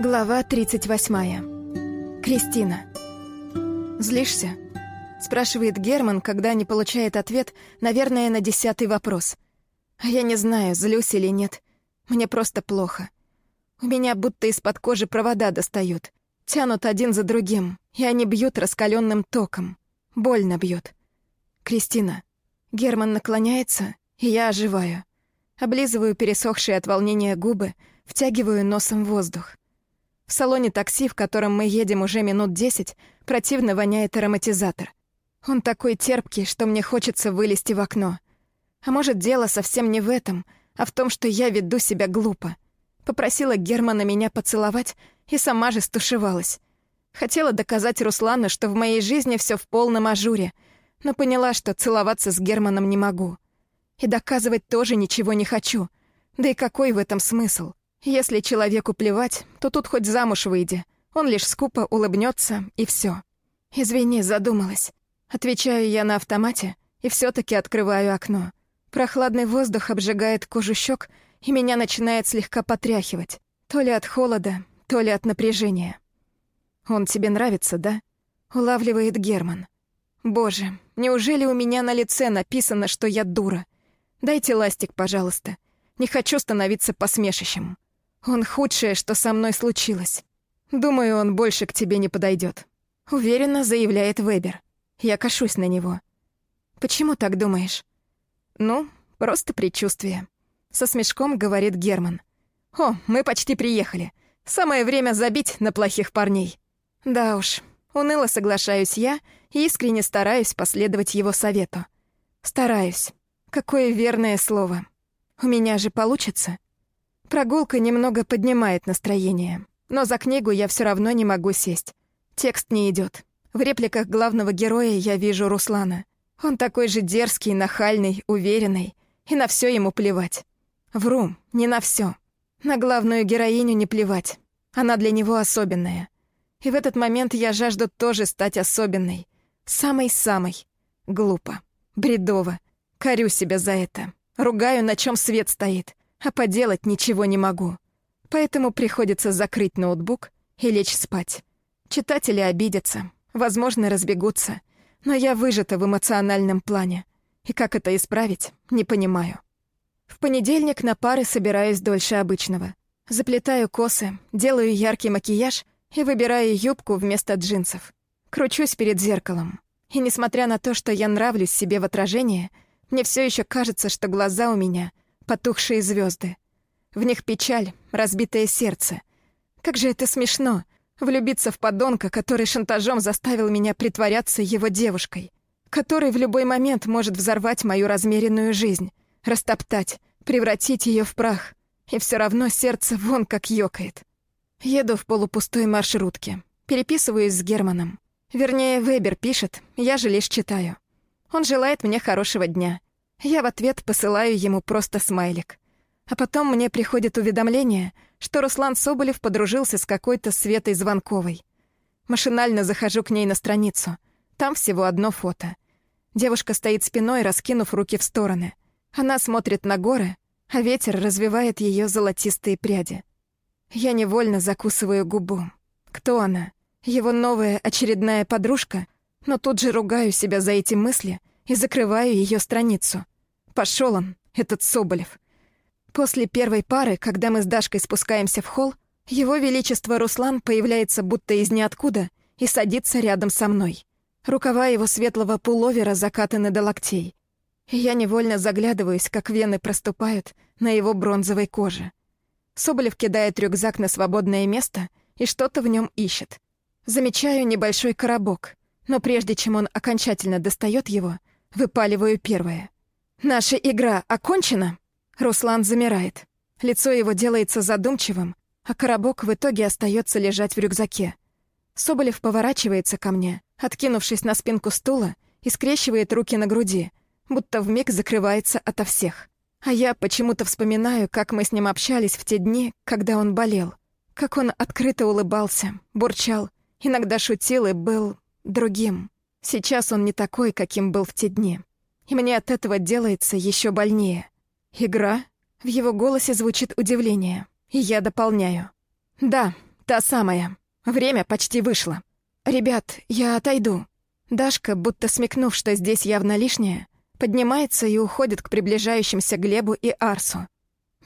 Глава 38. Кристина. «Злишься?» — спрашивает Герман, когда не получает ответ, наверное, на десятый вопрос. А я не знаю, злюсь или нет. Мне просто плохо. У меня будто из-под кожи провода достают. Тянут один за другим, и они бьют раскаленным током. Больно бьют. «Кристина». Герман наклоняется, и я оживаю. Облизываю пересохшие от волнения губы, втягиваю носом воздух. В салоне такси, в котором мы едем уже минут десять, противно воняет ароматизатор. Он такой терпкий, что мне хочется вылезти в окно. А может, дело совсем не в этом, а в том, что я веду себя глупо. Попросила Германа меня поцеловать и сама же стушевалась. Хотела доказать Руслану, что в моей жизни все в полном ажуре, но поняла, что целоваться с Германом не могу. И доказывать тоже ничего не хочу. Да и какой в этом смысл? Если человеку плевать, то тут хоть замуж выйди. Он лишь скупо улыбнется и все. «Извини, задумалась». Отвечаю я на автомате и все таки открываю окно. Прохладный воздух обжигает кожу щек, и меня начинает слегка потряхивать. То ли от холода, то ли от напряжения. «Он тебе нравится, да?» — улавливает Герман. «Боже, неужели у меня на лице написано, что я дура? Дайте ластик, пожалуйста. Не хочу становиться посмешищем». Он худшее, что со мной случилось. Думаю, он больше к тебе не подойдет. Уверенно заявляет Вебер. Я кашусь на него. Почему так думаешь? Ну, просто предчувствие. Со смешком говорит Герман. О, мы почти приехали. Самое время забить на плохих парней. Да уж, уныло соглашаюсь я и искренне стараюсь последовать его совету. Стараюсь. Какое верное слово. У меня же получится. Прогулка немного поднимает настроение, но за книгу я все равно не могу сесть. Текст не идет. В репликах главного героя я вижу Руслана. Он такой же дерзкий, нахальный, уверенный, и на все ему плевать. Вру, не на все. На главную героиню не плевать. Она для него особенная. И в этот момент я жажду тоже стать особенной. Самой-самой. Глупо. Бредово. Корю себя за это. Ругаю, на чем свет стоит а поделать ничего не могу. Поэтому приходится закрыть ноутбук и лечь спать. Читатели обидятся, возможно, разбегутся, но я выжата в эмоциональном плане. И как это исправить, не понимаю. В понедельник на пары собираюсь дольше обычного. Заплетаю косы, делаю яркий макияж и выбираю юбку вместо джинсов. Кручусь перед зеркалом. И несмотря на то, что я нравлюсь себе в отражении, мне все еще кажется, что глаза у меня потухшие звезды. В них печаль, разбитое сердце. Как же это смешно — влюбиться в подонка, который шантажом заставил меня притворяться его девушкой, который в любой момент может взорвать мою размеренную жизнь, растоптать, превратить ее в прах. И все равно сердце вон как ёкает. Еду в полупустой маршрутке. Переписываюсь с Германом. Вернее, Вебер пишет, я же лишь читаю. Он желает мне хорошего дня — я в ответ посылаю ему просто смайлик. А потом мне приходит уведомление, что Руслан Соболев подружился с какой-то Светой Звонковой. Машинально захожу к ней на страницу. Там всего одно фото. Девушка стоит спиной, раскинув руки в стороны. Она смотрит на горы, а ветер развивает ее золотистые пряди. Я невольно закусываю губу. Кто она? Его новая очередная подружка? Но тут же ругаю себя за эти мысли и закрываю ее страницу. Пошел он, этот Соболев. После первой пары, когда мы с Дашкой спускаемся в холл, его Величество Руслан появляется будто из ниоткуда и садится рядом со мной. Рукава его светлого пуловера закатаны до локтей. я невольно заглядываюсь, как вены проступают на его бронзовой коже. Соболев кидает рюкзак на свободное место и что-то в нем ищет. Замечаю небольшой коробок, но прежде чем он окончательно достает его, Выпаливаю первое. «Наша игра окончена?» Руслан замирает. Лицо его делается задумчивым, а коробок в итоге остается лежать в рюкзаке. Соболев поворачивается ко мне, откинувшись на спинку стула, и скрещивает руки на груди, будто вмиг закрывается ото всех. А я почему-то вспоминаю, как мы с ним общались в те дни, когда он болел. Как он открыто улыбался, бурчал, иногда шутил и был другим. Сейчас он не такой, каким был в те дни. И мне от этого делается еще больнее. Игра? В его голосе звучит удивление. И я дополняю. Да, Та самая. Время почти вышло. Ребят, я отойду. Дашка, будто смекнув, что здесь явно лишнее, поднимается и уходит к приближающимся Глебу и Арсу.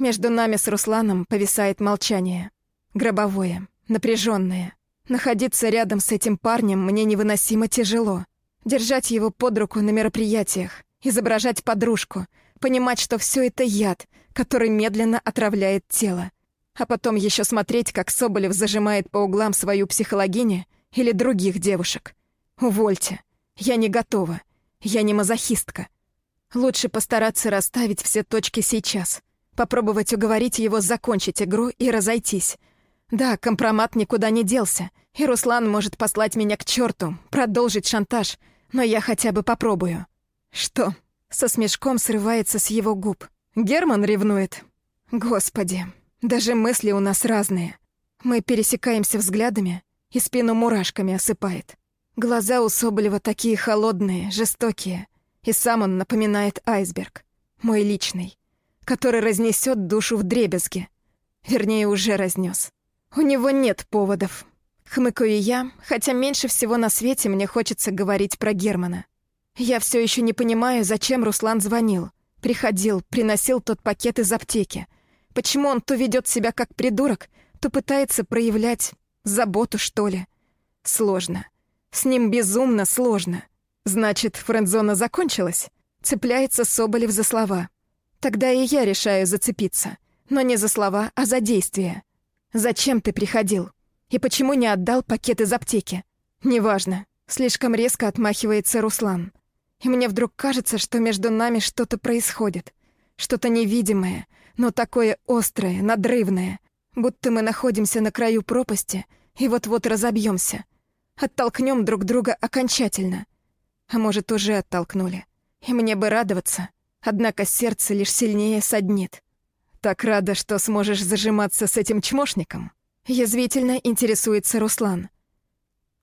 Между нами с Русланом повисает молчание. Гробовое, напряженное. Находиться рядом с этим парнем мне невыносимо тяжело. Держать его под руку на мероприятиях, изображать подружку, понимать, что все это яд, который медленно отравляет тело. А потом еще смотреть, как Соболев зажимает по углам свою психологиню или других девушек. Увольте. Я не готова. Я не мазохистка. Лучше постараться расставить все точки сейчас. Попробовать уговорить его закончить игру и разойтись. Да, компромат никуда не делся, и Руслан может послать меня к черту, продолжить шантаж, но я хотя бы попробую. Что? Со смешком срывается с его губ. Герман ревнует. Господи, даже мысли у нас разные. Мы пересекаемся взглядами, и спину мурашками осыпает. Глаза у Соболева такие холодные, жестокие, и сам он напоминает айсберг, мой личный, который разнесет душу в дребезги. Вернее, уже разнес. У него нет поводов. Хмыкаю я, хотя меньше всего на свете мне хочется говорить про Германа. Я все еще не понимаю, зачем Руслан звонил. Приходил, приносил тот пакет из аптеки. Почему он то ведет себя как придурок, то пытается проявлять заботу, что ли. Сложно. С ним безумно сложно. Значит, френдзона закончилась? Цепляется Соболев за слова. Тогда и я решаю зацепиться. Но не за слова, а за действия. Зачем ты приходил? И почему не отдал пакет из аптеки? Неважно. Слишком резко отмахивается Руслан. И мне вдруг кажется, что между нами что-то происходит. Что-то невидимое, но такое острое, надрывное. Будто мы находимся на краю пропасти и вот-вот разобьемся. Оттолкнем друг друга окончательно. А может, уже оттолкнули. И мне бы радоваться, однако сердце лишь сильнее саднит. «Так рада, что сможешь зажиматься с этим чмошником?» Язвительно интересуется Руслан.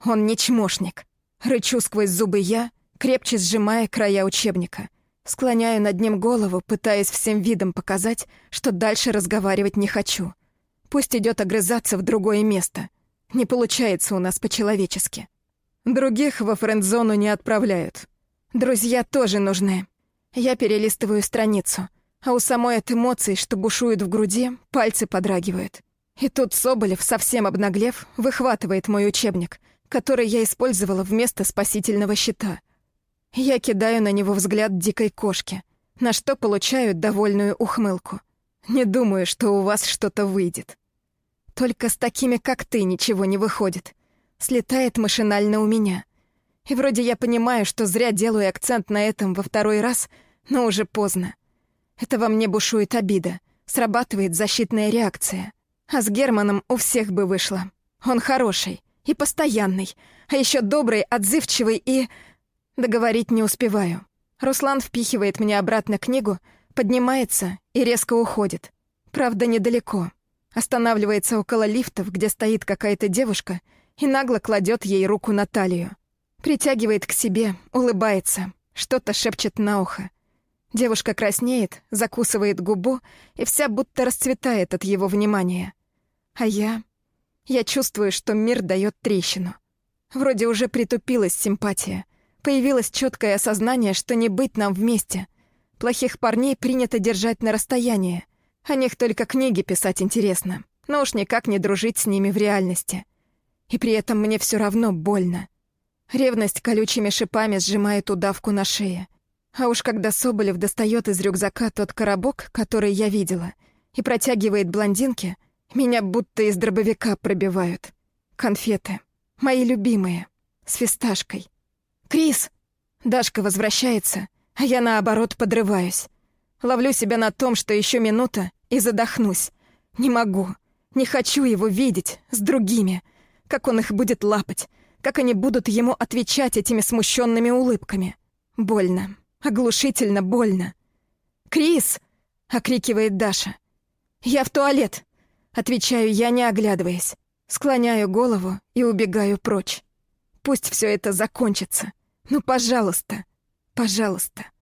«Он не чмошник». Рычу сквозь зубы я, крепче сжимая края учебника. Склоняю над ним голову, пытаясь всем видом показать, что дальше разговаривать не хочу. Пусть идет огрызаться в другое место. Не получается у нас по-человечески. Других во френд-зону не отправляют. Друзья тоже нужны. Я перелистываю страницу — а у самой от эмоций, что бушуют в груди, пальцы подрагивают. И тут Соболев, совсем обнаглев, выхватывает мой учебник, который я использовала вместо спасительного щита. Я кидаю на него взгляд дикой кошки, на что получаю довольную ухмылку. Не думаю, что у вас что-то выйдет. Только с такими, как ты, ничего не выходит. Слетает машинально у меня. И вроде я понимаю, что зря делаю акцент на этом во второй раз, но уже поздно. Это во мне бушует обида. Срабатывает защитная реакция. А с Германом у всех бы вышло. Он хороший и постоянный, а еще добрый, отзывчивый и... Договорить не успеваю. Руслан впихивает мне обратно книгу, поднимается и резко уходит. Правда, недалеко. Останавливается около лифтов, где стоит какая-то девушка, и нагло кладет ей руку на талию. Притягивает к себе, улыбается, что-то шепчет на ухо. Девушка краснеет, закусывает губу и вся будто расцветает от его внимания. А я... Я чувствую, что мир дает трещину. Вроде уже притупилась симпатия. Появилось четкое осознание, что не быть нам вместе. Плохих парней принято держать на расстоянии. О них только книги писать интересно. Но уж никак не дружить с ними в реальности. И при этом мне все равно больно. Ревность колючими шипами сжимает удавку на шее — а уж когда Соболев достает из рюкзака тот коробок, который я видела, и протягивает блондинке, меня будто из дробовика пробивают. Конфеты. Мои любимые. С фисташкой. «Крис!» Дашка возвращается, а я, наоборот, подрываюсь. Ловлю себя на том, что еще минута, и задохнусь. Не могу. Не хочу его видеть с другими. Как он их будет лапать. Как они будут ему отвечать этими смущенными улыбками. Больно. Оглушительно больно. «Крис!» — окрикивает Даша. «Я в туалет!» — отвечаю я, не оглядываясь. Склоняю голову и убегаю прочь. Пусть все это закончится. Ну, пожалуйста, пожалуйста.